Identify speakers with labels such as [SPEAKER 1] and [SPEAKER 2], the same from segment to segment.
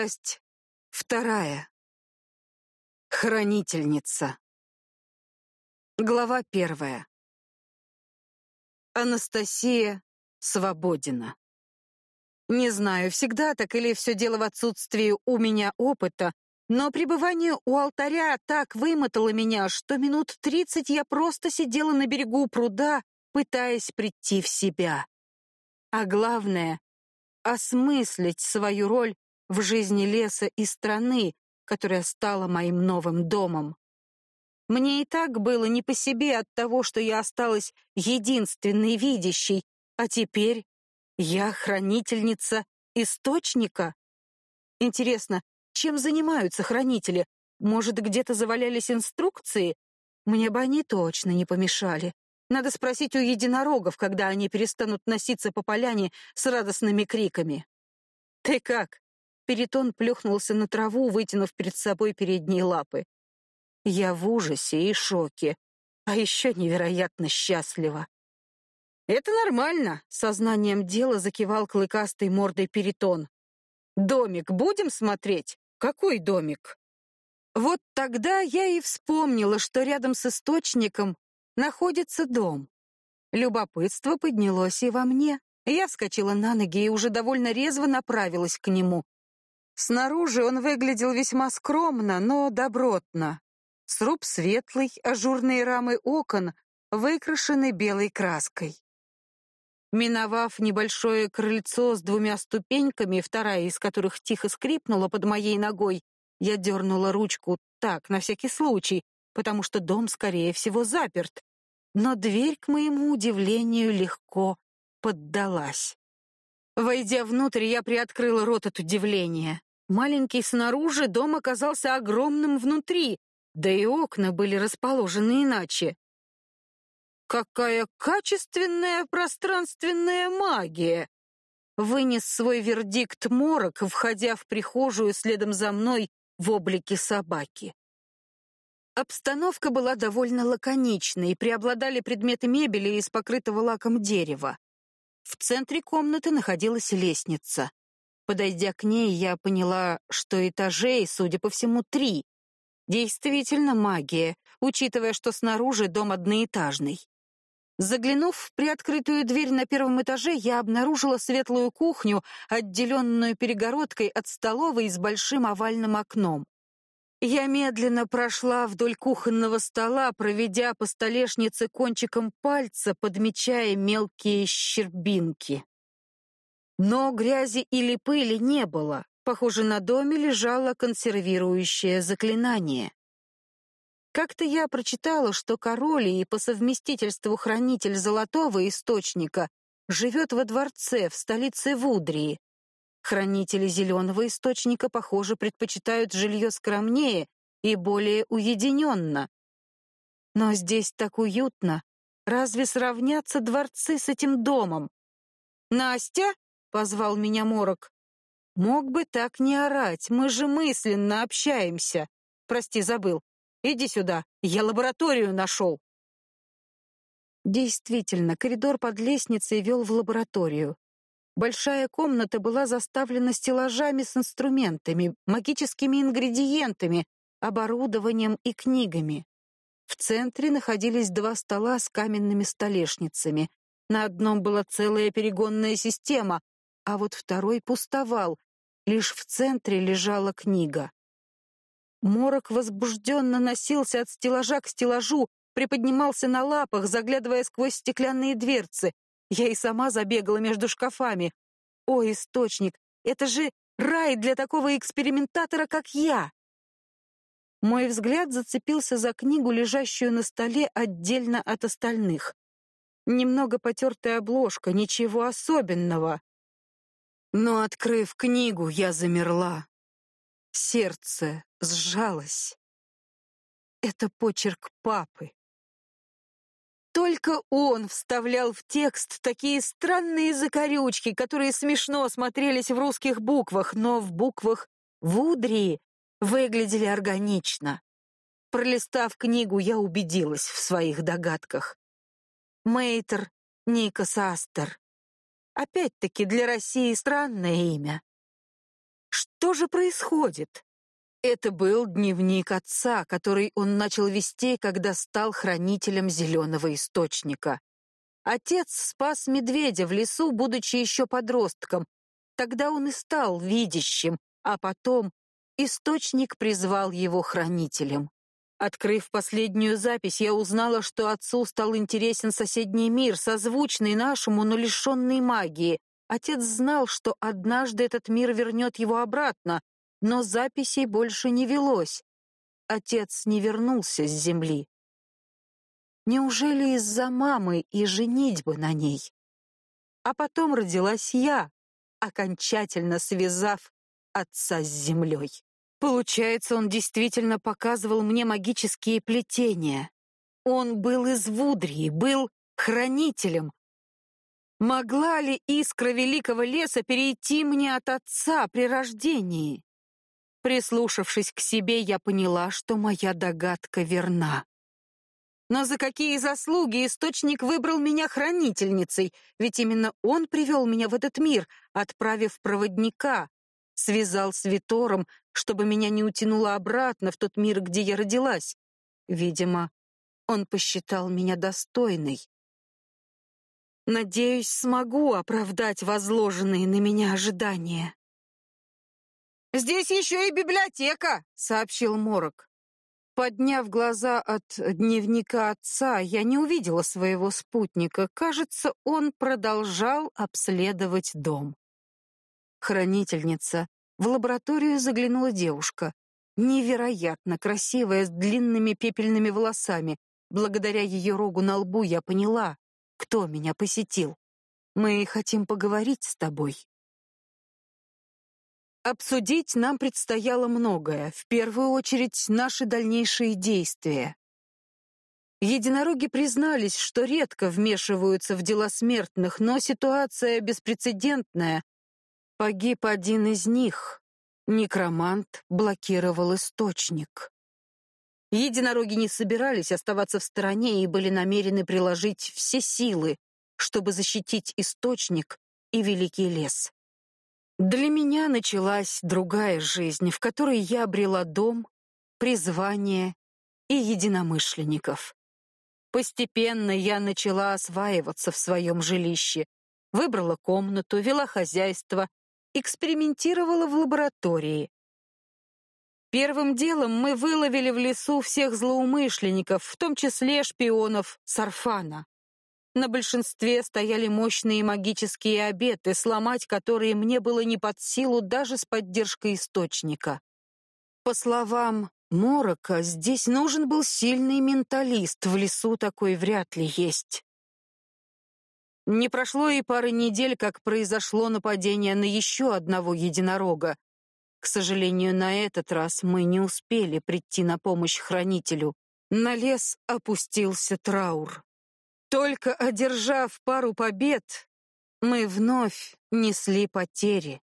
[SPEAKER 1] Часть вторая. Хранительница. Глава первая. Анастасия Свободина. Не знаю, всегда так или все дело в отсутствии у меня опыта, но пребывание у алтаря так вымотало меня, что минут тридцать я просто сидела на берегу пруда, пытаясь прийти в себя. А главное — осмыслить свою роль в жизни леса и страны, которая стала моим новым домом. Мне и так было не по себе от того, что я осталась единственной видящей, а теперь я хранительница источника. Интересно, чем занимаются хранители? Может, где-то завалялись инструкции? Мне бы они точно не помешали. Надо спросить у единорогов, когда они перестанут носиться по поляне с радостными криками. «Ты как?» Перитон плюхнулся на траву, вытянув перед собой передние лапы. Я в ужасе и шоке, а еще невероятно счастлива. «Это нормально», — сознанием дела закивал клыкастой мордой Перитон. «Домик будем смотреть? Какой домик?» Вот тогда я и вспомнила, что рядом с источником находится дом. Любопытство поднялось и во мне. Я вскочила на ноги и уже довольно резво направилась к нему. Снаружи он выглядел весьма скромно, но добротно. Сруб светлый, ажурные рамы окон выкрашены белой краской. Миновав небольшое крыльцо с двумя ступеньками, вторая из которых тихо скрипнула под моей ногой, я дернула ручку так, на всякий случай, потому что дом, скорее всего, заперт. Но дверь, к моему удивлению, легко поддалась. Войдя внутрь, я приоткрыла рот от удивления. Маленький снаружи, дом оказался огромным внутри, да и окна были расположены иначе. Какая качественная пространственная магия! Вынес свой вердикт Морок, входя в прихожую следом за мной в облике собаки. Обстановка была довольно лаконичной, преобладали предметы мебели из покрытого лаком дерева. В центре комнаты находилась лестница. Подойдя к ней, я поняла, что этажей, судя по всему, три. Действительно магия, учитывая, что снаружи дом одноэтажный. Заглянув в приоткрытую дверь на первом этаже, я обнаружила светлую кухню, отделенную перегородкой от столовой с большим овальным окном. Я медленно прошла вдоль кухонного стола, проведя по столешнице кончиком пальца, подмечая мелкие щербинки. Но грязи или пыли не было. Похоже, на доме лежало консервирующее заклинание. Как-то я прочитала, что король и по совместительству хранитель золотого источника живет во дворце в столице Вудрии. Хранители зеленого источника, похоже, предпочитают жилье скромнее и более уединенно. Но здесь так уютно. Разве сравнятся дворцы с этим домом? «Настя?» — позвал меня Морок. «Мог бы так не орать, мы же мысленно общаемся. Прости, забыл. Иди сюда, я лабораторию нашел». Действительно, коридор под лестницей вел в лабораторию. Большая комната была заставлена стеллажами с инструментами, магическими ингредиентами, оборудованием и книгами. В центре находились два стола с каменными столешницами. На одном была целая перегонная система, а вот второй пустовал, лишь в центре лежала книга. Морок возбужденно носился от стеллажа к стеллажу, приподнимался на лапах, заглядывая сквозь стеклянные дверцы. Я и сама забегала между шкафами. О, источник, это же рай для такого экспериментатора, как я! Мой взгляд зацепился за книгу, лежащую на столе отдельно от остальных. Немного потертая обложка, ничего особенного. Но, открыв книгу, я замерла. Сердце сжалось. Это почерк папы. Только он вставлял в текст такие странные закорючки, которые смешно смотрелись в русских буквах, но в буквах Вудрии выглядели органично. Пролистав книгу, я убедилась в своих догадках. Мейтер Никас Астер. Опять-таки для России странное имя. Что же происходит? Это был дневник отца, который он начал вести, когда стал хранителем зеленого источника. Отец спас медведя в лесу, будучи еще подростком. Тогда он и стал видящим, а потом источник призвал его хранителем. Открыв последнюю запись, я узнала, что отцу стал интересен соседний мир, созвучный нашему, но лишенный магии. Отец знал, что однажды этот мир вернет его обратно, но записей больше не велось. Отец не вернулся с земли. Неужели из-за мамы и женитьбы на ней? А потом родилась я, окончательно связав отца с землей. Получается, он действительно показывал мне магические плетения. Он был из Вудрии, был хранителем. Могла ли искра великого леса перейти мне от отца при рождении? Прислушавшись к себе, я поняла, что моя догадка верна. Но за какие заслуги источник выбрал меня хранительницей? Ведь именно он привел меня в этот мир, отправив проводника, связал с Витором, чтобы меня не утянуло обратно в тот мир, где я родилась. Видимо, он посчитал меня достойной. Надеюсь, смогу оправдать возложенные на меня ожидания. «Здесь еще и библиотека», — сообщил Морок. Подняв глаза от дневника отца, я не увидела своего спутника. Кажется, он продолжал обследовать дом. Хранительница. В лабораторию заглянула девушка. Невероятно красивая, с длинными пепельными волосами. Благодаря ее рогу на лбу я поняла, кто меня посетил. Мы хотим поговорить с тобой. Обсудить нам предстояло многое, в первую очередь наши дальнейшие действия. Единороги признались, что редко вмешиваются в дела смертных, но ситуация беспрецедентная. Погиб один из них. Некромант блокировал источник. Единороги не собирались оставаться в стороне и были намерены приложить все силы, чтобы защитить источник и великий лес. Для меня началась другая жизнь, в которой я обрела дом, призвание и единомышленников. Постепенно я начала осваиваться в своем жилище, выбрала комнату, вела хозяйство, экспериментировала в лаборатории. Первым делом мы выловили в лесу всех злоумышленников, в том числе шпионов Сарфана. На большинстве стояли мощные магические обеты, сломать которые мне было не под силу даже с поддержкой источника. По словам Морока, здесь нужен был сильный менталист, в лесу такой вряд ли есть. Не прошло и пары недель, как произошло нападение на еще одного единорога. К сожалению, на этот раз мы не успели прийти на помощь хранителю. На лес опустился траур. Только одержав пару побед, мы вновь несли потери.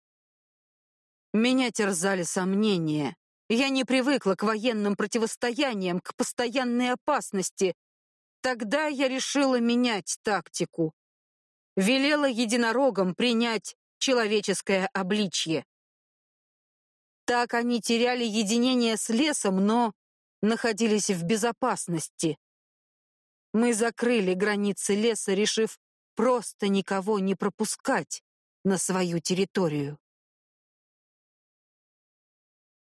[SPEAKER 1] Меня терзали сомнения. Я не привыкла к военным противостояниям, к постоянной опасности. Тогда я решила менять тактику. Велела единорогам принять человеческое обличье. Так они теряли единение с лесом, но находились в безопасности. Мы закрыли границы леса, решив просто никого не пропускать на свою территорию.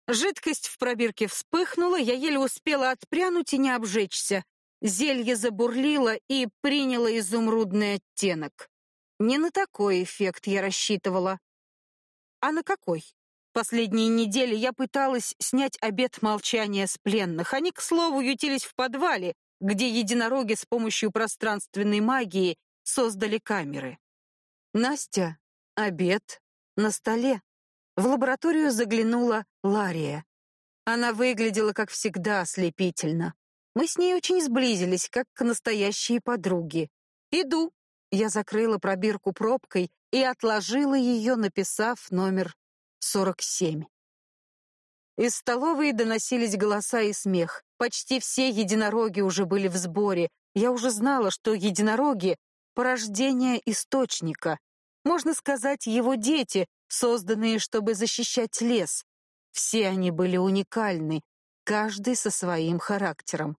[SPEAKER 1] Жидкость в пробирке вспыхнула, я еле успела отпрянуть и не обжечься. Зелье забурлило и приняло изумрудный оттенок. Не на такой эффект я рассчитывала. А на какой? Последние недели я пыталась снять обет молчания с пленных. Они, к слову, ютились в подвале, где единороги с помощью пространственной магии создали камеры. Настя, обед на столе. В лабораторию заглянула Лария. Она выглядела, как всегда, ослепительно. Мы с ней очень сблизились, как настоящие подруги. «Иду». Я закрыла пробирку пробкой и отложила ее, написав номер 47. Из столовой доносились голоса и смех. Почти все единороги уже были в сборе. Я уже знала, что единороги — порождение источника. Можно сказать, его дети, созданные, чтобы защищать лес. Все они были уникальны, каждый со своим характером.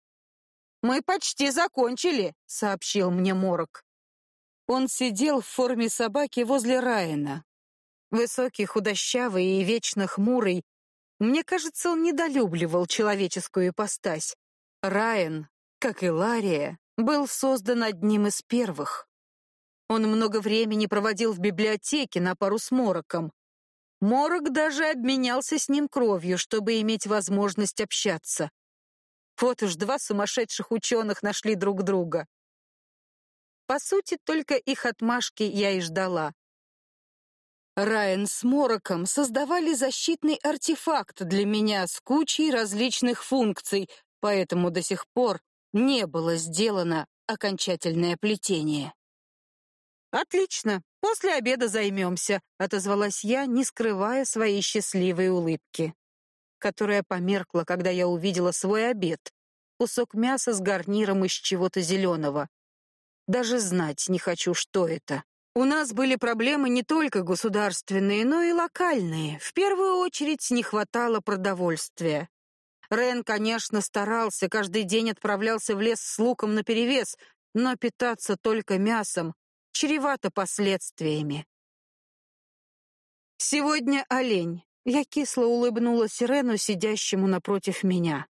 [SPEAKER 1] «Мы почти закончили», — сообщил мне Морок. Он сидел в форме собаки возле Райана. Высокий, худощавый и вечно хмурый. Мне кажется, он недолюбливал человеческую ипостась. Райан, как и Лария, был создан одним из первых. Он много времени проводил в библиотеке на пару с Мороком. Морок даже обменялся с ним кровью, чтобы иметь возможность общаться. Вот уж два сумасшедших ученых нашли друг друга. По сути, только их отмашки я и ждала. Райан с Мороком создавали защитный артефакт для меня с кучей различных функций, поэтому до сих пор не было сделано окончательное плетение. «Отлично, после обеда займемся», — отозвалась я, не скрывая своей счастливой улыбки, которая померкла, когда я увидела свой обед. Кусок мяса с гарниром из чего-то зеленого. Даже знать не хочу, что это. У нас были проблемы не только государственные, но и локальные. В первую очередь не хватало продовольствия. Рен, конечно, старался, каждый день отправлялся в лес с луком наперевес, но питаться только мясом чревато последствиями. Сегодня олень. Я кисло улыбнулась Рену, сидящему напротив меня.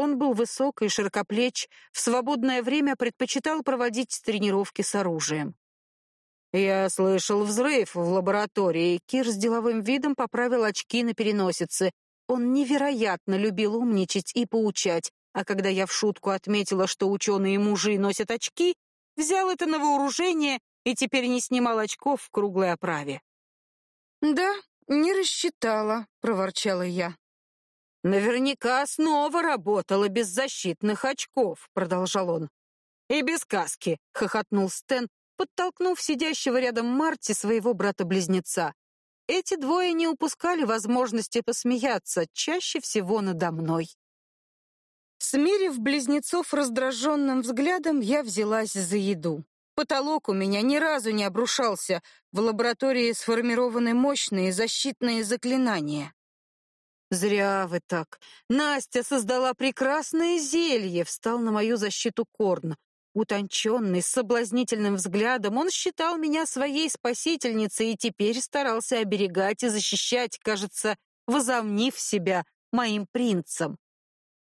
[SPEAKER 1] Он был высок и широкоплеч, в свободное время предпочитал проводить тренировки с оружием. Я слышал взрыв в лаборатории. Кир с деловым видом поправил очки на переносице. Он невероятно любил умничать и поучать, а когда я в шутку отметила, что ученые-мужи носят очки, взял это на вооружение и теперь не снимал очков в круглой оправе. «Да, не рассчитала», — проворчала я. «Наверняка снова работала без защитных очков», — продолжал он. «И без каски», — хохотнул Стэн, подтолкнув сидящего рядом Марти своего брата-близнеца. Эти двое не упускали возможности посмеяться, чаще всего надо мной. Смирив близнецов раздраженным взглядом, я взялась за еду. Потолок у меня ни разу не обрушался. В лаборатории сформированы мощные защитные заклинания. Зря вы так. Настя создала прекрасное зелье, встал на мою защиту Корн. Утонченный, с соблазнительным взглядом, он считал меня своей спасительницей и теперь старался оберегать и защищать, кажется, возомнив себя моим принцем.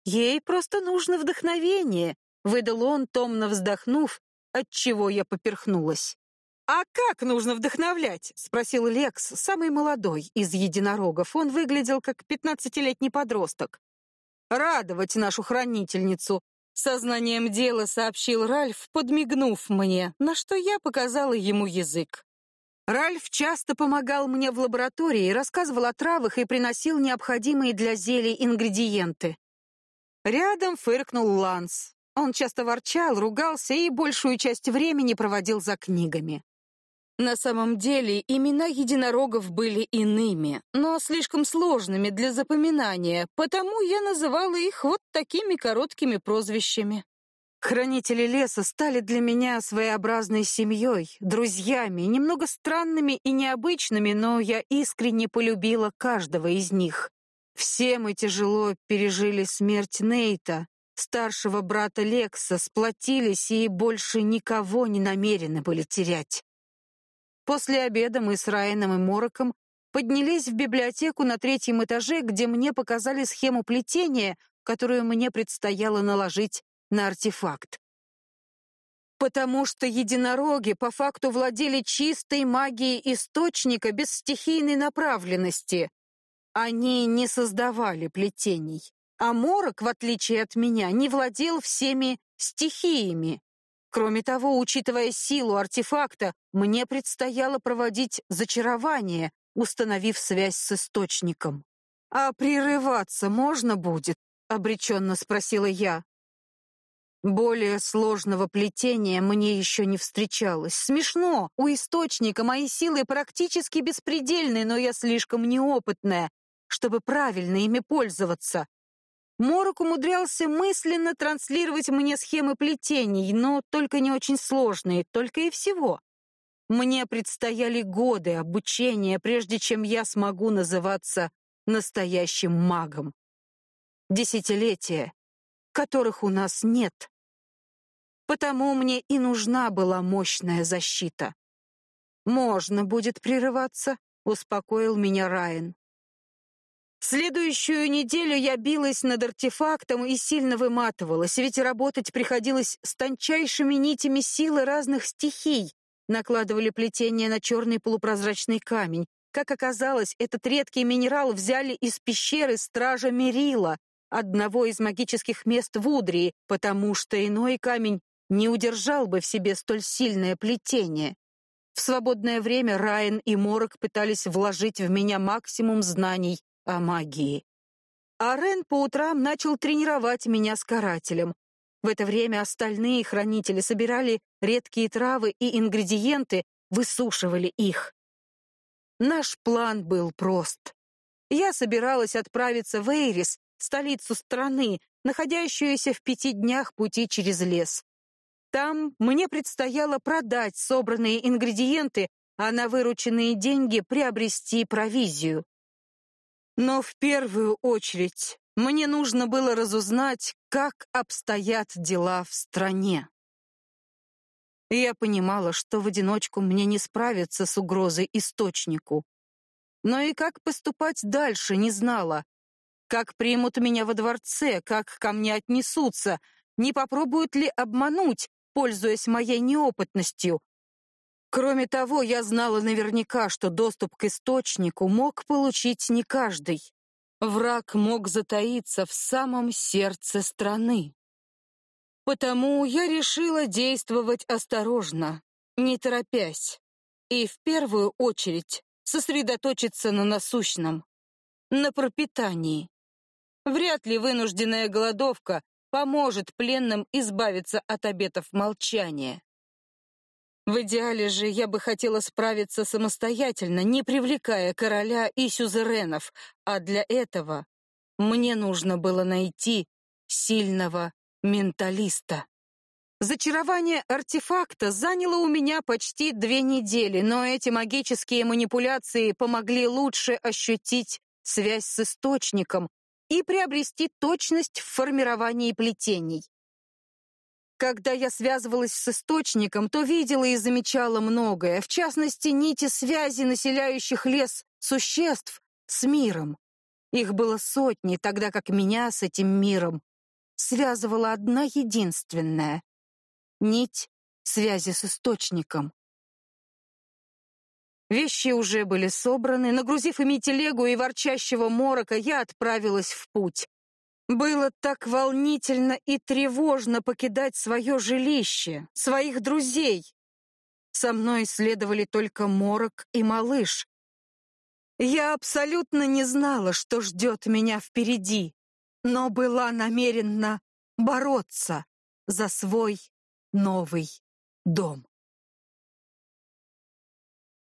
[SPEAKER 1] Ей просто нужно вдохновение, выдал он, томно вздохнув, от чего я поперхнулась. «А как нужно вдохновлять?» — спросил Лекс, самый молодой из единорогов. Он выглядел как пятнадцатилетний подросток. «Радовать нашу хранительницу», — сознанием дела сообщил Ральф, подмигнув мне, на что я показала ему язык. Ральф часто помогал мне в лаборатории, рассказывал о травах и приносил необходимые для зелий ингредиенты. Рядом фыркнул Ланс. Он часто ворчал, ругался и большую часть времени проводил за книгами. На самом деле имена единорогов были иными, но слишком сложными для запоминания, потому я называла их вот такими короткими прозвищами. Хранители леса стали для меня своеобразной семьей, друзьями, немного странными и необычными, но я искренне полюбила каждого из них. Все мы тяжело пережили смерть Нейта, старшего брата Лекса, сплотились и больше никого не намерены были терять. После обеда мы с Райаном и Мороком поднялись в библиотеку на третьем этаже, где мне показали схему плетения, которую мне предстояло наложить на артефакт. Потому что единороги по факту владели чистой магией источника без стихийной направленности. Они не создавали плетений. А Морок, в отличие от меня, не владел всеми стихиями. Кроме того, учитывая силу артефакта, мне предстояло проводить зачарование, установив связь с источником. «А прерываться можно будет?» — обреченно спросила я. Более сложного плетения мне еще не встречалось. Смешно, у источника мои силы практически беспредельны, но я слишком неопытная, чтобы правильно ими пользоваться. Морок умудрялся мысленно транслировать мне схемы плетений, но только не очень сложные, только и всего. Мне предстояли годы обучения, прежде чем я смогу называться настоящим магом. Десятилетия, которых у нас нет. Потому мне и нужна была мощная защита. Можно будет прерываться, успокоил меня Райан. Следующую неделю я билась над артефактом и сильно выматывалась, ведь работать приходилось с тончайшими нитями силы разных стихий, накладывали плетение на черный полупрозрачный камень. Как оказалось, этот редкий минерал взяли из пещеры стража Мерила, одного из магических мест в Удрии, потому что иной камень не удержал бы в себе столь сильное плетение. В свободное время Райан и Морок пытались вложить в меня максимум знаний о магии. А по утрам начал тренировать меня с карателем. В это время остальные хранители собирали редкие травы и ингредиенты, высушивали их. Наш план был прост. Я собиралась отправиться в Эйрис, столицу страны, находящуюся в пяти днях пути через лес. Там мне предстояло продать собранные ингредиенты, а на вырученные деньги приобрести провизию. Но в первую очередь мне нужно было разузнать, как обстоят дела в стране. Я понимала, что в одиночку мне не справиться с угрозой источнику. Но и как поступать дальше не знала. Как примут меня во дворце, как ко мне отнесутся, не попробуют ли обмануть, пользуясь моей неопытностью. Кроме того, я знала наверняка, что доступ к источнику мог получить не каждый. Враг мог затаиться в самом сердце страны. Потому я решила действовать осторожно, не торопясь, и в первую очередь сосредоточиться на насущном, на пропитании. Вряд ли вынужденная голодовка поможет пленным избавиться от обетов молчания. В идеале же я бы хотела справиться самостоятельно, не привлекая короля и сюзеренов, а для этого мне нужно было найти сильного менталиста. Зачарование артефакта заняло у меня почти две недели, но эти магические манипуляции помогли лучше ощутить связь с источником и приобрести точность в формировании плетений. Когда я связывалась с источником, то видела и замечала многое, в частности, нити связи населяющих лес существ с миром. Их было сотни, тогда как меня с этим миром связывала одна единственная — нить связи с источником. Вещи уже были собраны, нагрузив ими телегу и ворчащего морока, я отправилась в путь. Было так волнительно и тревожно покидать свое жилище, своих друзей. Со мной следовали только Морок и малыш. Я абсолютно не знала, что ждет меня впереди, но была намерена бороться за свой новый дом.